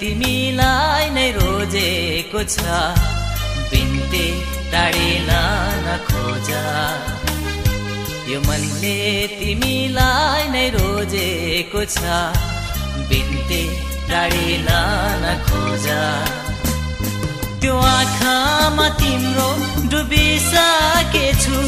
तिमीलाई नै रोजेको छ। बिन्ते टाढिन नखोजा यो मनले तिमीलाई नै रोजेको छ। बिन्ते टाढिन नखोजा त्यो आँखामा तिम्रो डुबिसकेछु।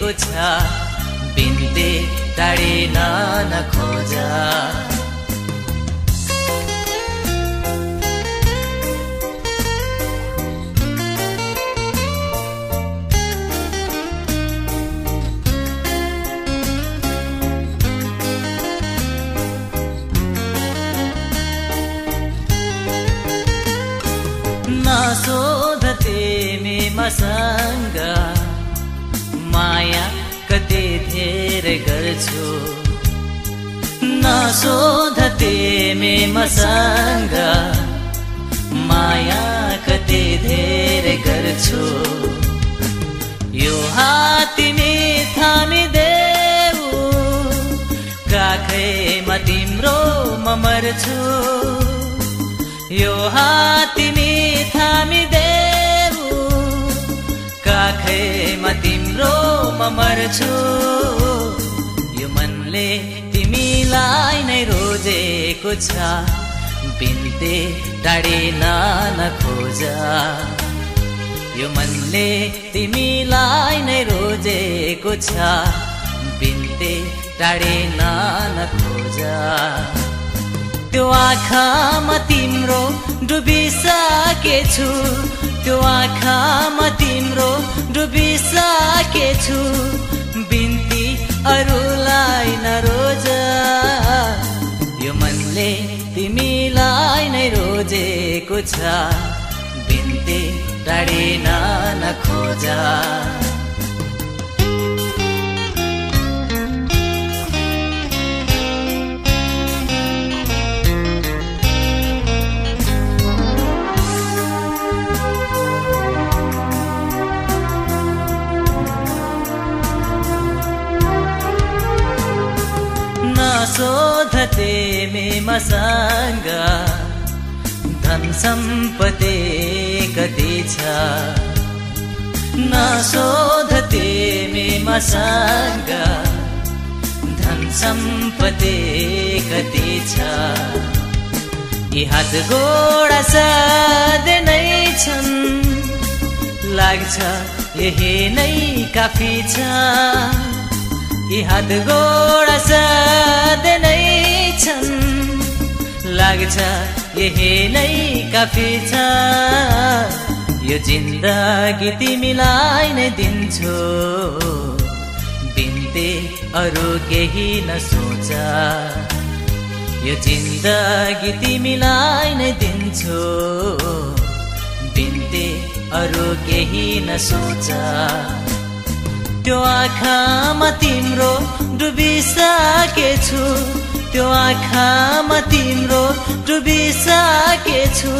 रोजेको छ। बिन्ते टाढिन नखोजा नसोधते मे मसँग माया कति धेरै गर्छु। नसोधते मे मसँग माया कति धेरै गर्छु। यो हात तिमी थामिदेऊ काखैमा तिम्रो म मर्छु। यो मर्छु। यो मनले तिमीलाई नै रोजेको छ। बिन्ते टाढिन नखोजा यो मनले तिमीलाई नै रोजेको छ। बिन्ते टाढिन नखोजा त्यो आँखामा तिम्रो डुबिसकेछु। त्यो आँखामा तिम्रो डुबिसकेछु। बिन्ती अरूलाई नरोजा। यो मनले तिमीलाई नै रोजेको छ। बिन्ती टाढिन नखोजा नसोधते मे मसँग धन सम्पत्ति कति छ। नसोधते मे मसँग धन सम्पत्ति कति छ। हात गोडा साधे नै छन्। लाग्छ यही नै काफी छ। यी हात गोडा साधे नै छन्। लाग्छ यही नै काफी छ। यो जिन्दगी तिमीलाई नै दिन्छु। बिन्ते अरू केही नसोच। यो जिन्दगी तिमीलाई नै दिन्छु। बिन्ते अरू केही नसोच। त्यो आँखामा तिम्रो डुबिसकेछु। त्यो आँखामा तिम्रो डुबिसकेछु।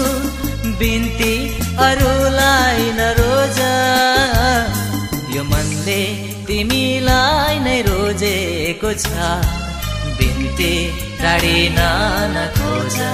बिन्ती अरूलाई नरोजा। यो मनले तिमीलाई नै रोजेको छ। बिन्ती टाढिन नखोजा।